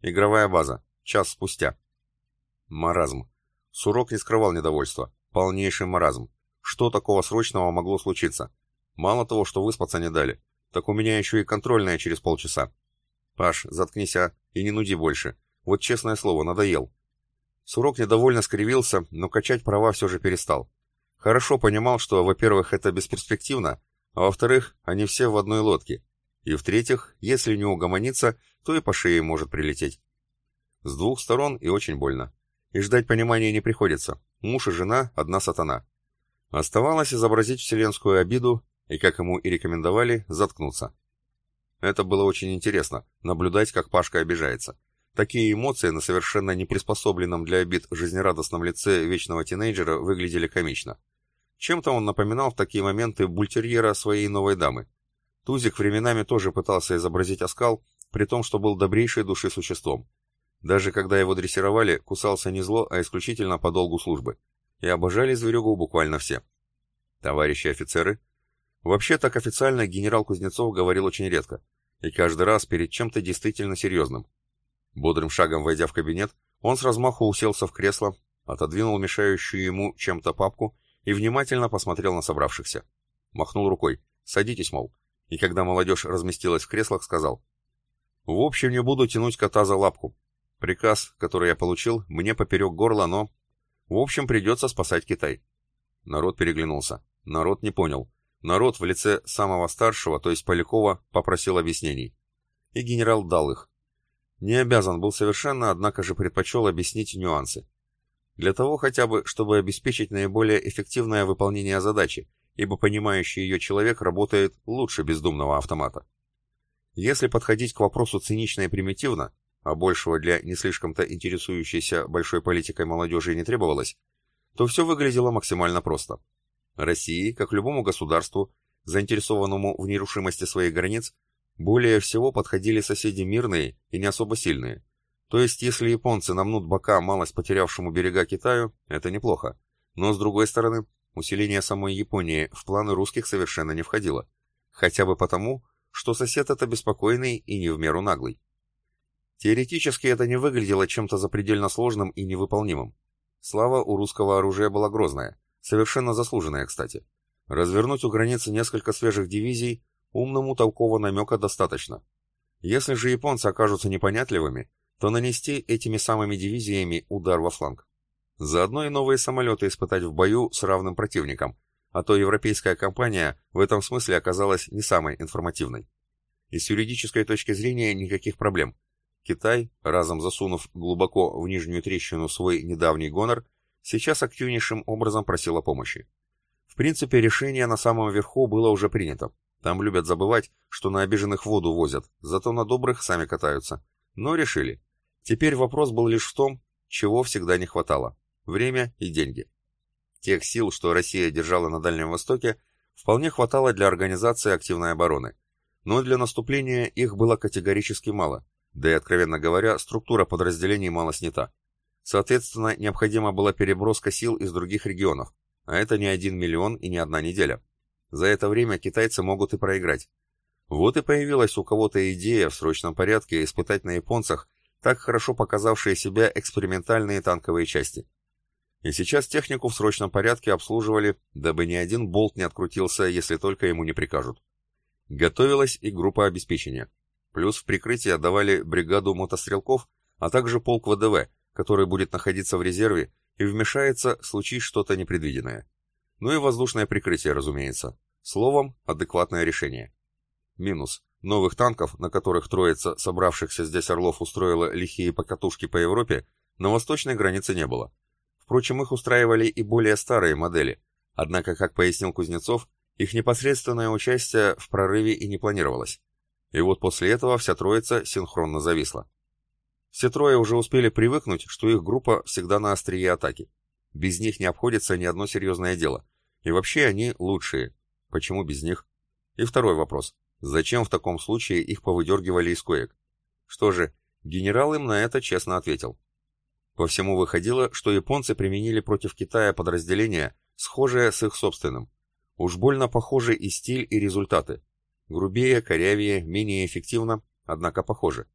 Игровая база. Час спустя. Маразм. Сурок не скрывал недовольства. Полнейший маразм. Что такого срочного могло случиться? Мало того, что выспаться не дали, так у меня еще и контрольная через полчаса. Паш, заткнись, а, и не нуди больше. Вот честное слово, надоел. Сурок недовольно скривился, но качать права все же перестал. Хорошо понимал, что, во-первых, это бесперспективно, а во-вторых, они все в одной лодке. И в-третьих, если не угомониться, то и по шее может прилететь. С двух сторон и очень больно. И ждать понимания не приходится. Муж и жена – одна сатана. Оставалось изобразить вселенскую обиду и, как ему и рекомендовали, заткнуться. Это было очень интересно, наблюдать, как Пашка обижается. Такие эмоции на совершенно неприспособленном для обид жизнерадостном лице вечного тинейджера выглядели комично. Чем-то он напоминал в такие моменты бультерьера своей новой дамы. Тузик временами тоже пытался изобразить оскал, при том, что был добрейшей души существом. Даже когда его дрессировали, кусался не зло, а исключительно по долгу службы. И обожали зверюгу буквально все. Товарищи офицеры. Вообще так официально генерал Кузнецов говорил очень редко. И каждый раз перед чем-то действительно серьезным. Бодрым шагом войдя в кабинет, он с размаху уселся в кресло, отодвинул мешающую ему чем-то папку и внимательно посмотрел на собравшихся. Махнул рукой. «Садитесь, мол». И когда молодежь разместилась в креслах, сказал. «В общем, не буду тянуть кота за лапку. Приказ, который я получил, мне поперек горла, но... В общем, придется спасать Китай». Народ переглянулся. Народ не понял. Народ в лице самого старшего, то есть Полякова, попросил объяснений. И генерал дал их. Не обязан был совершенно, однако же предпочел объяснить нюансы. Для того хотя бы, чтобы обеспечить наиболее эффективное выполнение задачи, ибо понимающий ее человек работает лучше бездумного автомата. Если подходить к вопросу цинично и примитивно, а большего для не слишком-то интересующейся большой политикой молодежи не требовалось, то все выглядело максимально просто. России, как любому государству, заинтересованному в нерушимости своих границ, более всего подходили соседи мирные и не особо сильные. То есть, если японцы намнут бока малость потерявшему берега Китаю, это неплохо. Но, с другой стороны, усиление самой Японии в планы русских совершенно не входило. Хотя бы потому, что сосед это беспокойный и не в меру наглый. Теоретически это не выглядело чем-то запредельно сложным и невыполнимым. Слава у русского оружия была грозная, совершенно заслуженная, кстати. Развернуть у границы несколько свежих дивизий умному толкового намека достаточно. Если же японцы окажутся непонятливыми, то нанести этими самыми дивизиями удар во фланг. Заодно и новые самолеты испытать в бою с равным противником, а то европейская компания в этом смысле оказалась не самой информативной. И с юридической точки зрения никаких проблем. Китай, разом засунув глубоко в нижнюю трещину свой недавний гонор, сейчас активнейшим образом просил о помощи. В принципе, решение на самом верху было уже принято. Там любят забывать, что на обиженных воду возят, зато на добрых сами катаются. Но решили. Теперь вопрос был лишь в том, чего всегда не хватало – время и деньги. Тех сил, что Россия держала на Дальнем Востоке, вполне хватало для организации активной обороны. Но для наступления их было категорически мало, да и, откровенно говоря, структура подразделений мало снята. Соответственно, необходима была переброска сил из других регионов, а это не один миллион и не одна неделя. За это время китайцы могут и проиграть. Вот и появилась у кого-то идея в срочном порядке испытать на японцах так хорошо показавшие себя экспериментальные танковые части. И сейчас технику в срочном порядке обслуживали, дабы ни один болт не открутился, если только ему не прикажут. Готовилась и группа обеспечения. Плюс в прикрытие отдавали бригаду мотострелков, а также полк ВДВ, который будет находиться в резерве и вмешается, случись что-то непредвиденное. Ну и воздушное прикрытие, разумеется. Словом, адекватное решение. Минус. Новых танков, на которых троица собравшихся здесь орлов устроила лихие покатушки по Европе, на восточной границе не было. Впрочем, их устраивали и более старые модели, однако, как пояснил Кузнецов, их непосредственное участие в прорыве и не планировалось. И вот после этого вся троица синхронно зависла. Все трое уже успели привыкнуть, что их группа всегда на острие атаки. Без них не обходится ни одно серьезное дело. И вообще они лучшие. Почему без них? И второй вопрос. Зачем в таком случае их повыдергивали из коек? Что же, генерал им на это честно ответил. По всему выходило, что японцы применили против Китая подразделения, схожее с их собственным. Уж больно похожи и стиль, и результаты. Грубее, корявее, менее эффективно, однако похоже.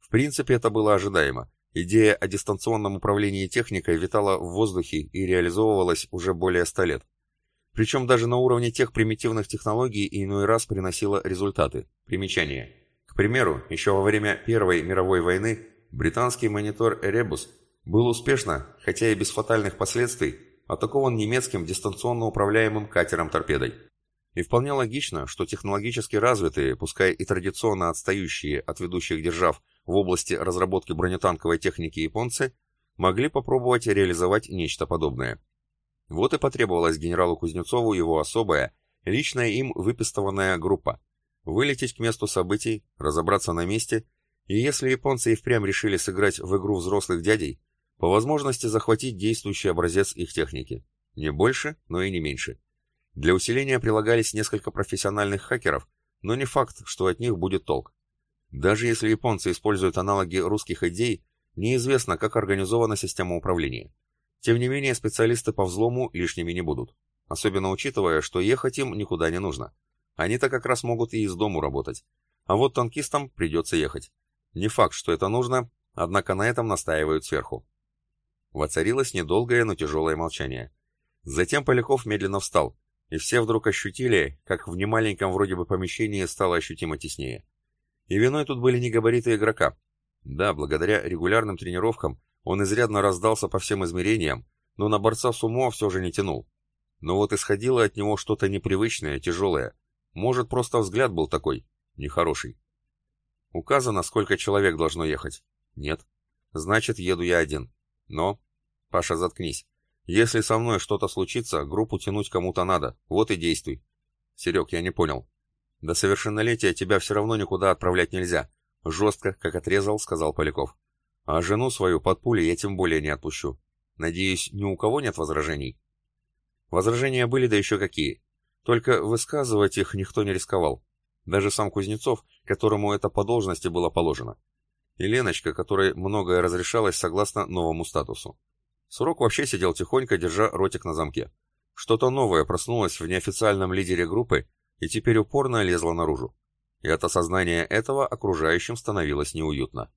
В принципе, это было ожидаемо. Идея о дистанционном управлении техникой витала в воздухе и реализовывалась уже более ста лет. Причем даже на уровне тех примитивных технологий иной раз приносила результаты. Примечание. К примеру, еще во время Первой мировой войны британский монитор «Эребус» был успешно, хотя и без фатальных последствий, атакован немецким дистанционно управляемым катером-торпедой. И вполне логично, что технологически развитые, пускай и традиционно отстающие от ведущих держав в области разработки бронетанковой техники японцы, могли попробовать реализовать нечто подобное. Вот и потребовалась генералу Кузнецову его особая, личная им выпистованная группа. Вылететь к месту событий, разобраться на месте, и если японцы и впрямь решили сыграть в игру взрослых дядей, по возможности захватить действующий образец их техники. Не больше, но и не меньше. Для усиления прилагались несколько профессиональных хакеров, но не факт, что от них будет толк. Даже если японцы используют аналоги русских идей, неизвестно, как организована система управления. Тем не менее, специалисты по взлому лишними не будут. Особенно учитывая, что ехать им никуда не нужно. Они-то как раз могут и из дому работать. А вот танкистам придется ехать. Не факт, что это нужно, однако на этом настаивают сверху. Воцарилось недолгое, но тяжелое молчание. Затем Поляков медленно встал, и все вдруг ощутили, как в немаленьком вроде бы помещении стало ощутимо теснее. И виной тут были не габариты игрока. Да, благодаря регулярным тренировкам он изрядно раздался по всем измерениям, но на борца с умо все же не тянул. Но вот исходило от него что-то непривычное, тяжелое. Может, просто взгляд был такой, нехороший. Указано, сколько человек должно ехать? Нет. Значит, еду я один. Но... Паша, заткнись. Если со мной что-то случится, группу тянуть кому-то надо. Вот и действуй. Серег, я не понял. До совершеннолетия тебя все равно никуда отправлять нельзя. Жестко, как отрезал, сказал Поляков. А жену свою под пули я тем более не отпущу. Надеюсь, ни у кого нет возражений? Возражения были, да еще какие. Только высказывать их никто не рисковал. Даже сам Кузнецов, которому это по должности было положено. И Леночка, которой многое разрешалось согласно новому статусу. Сурок вообще сидел тихонько, держа ротик на замке. Что-то новое проснулось в неофициальном лидере группы и теперь упорно лезло наружу. И от осознания этого окружающим становилось неуютно.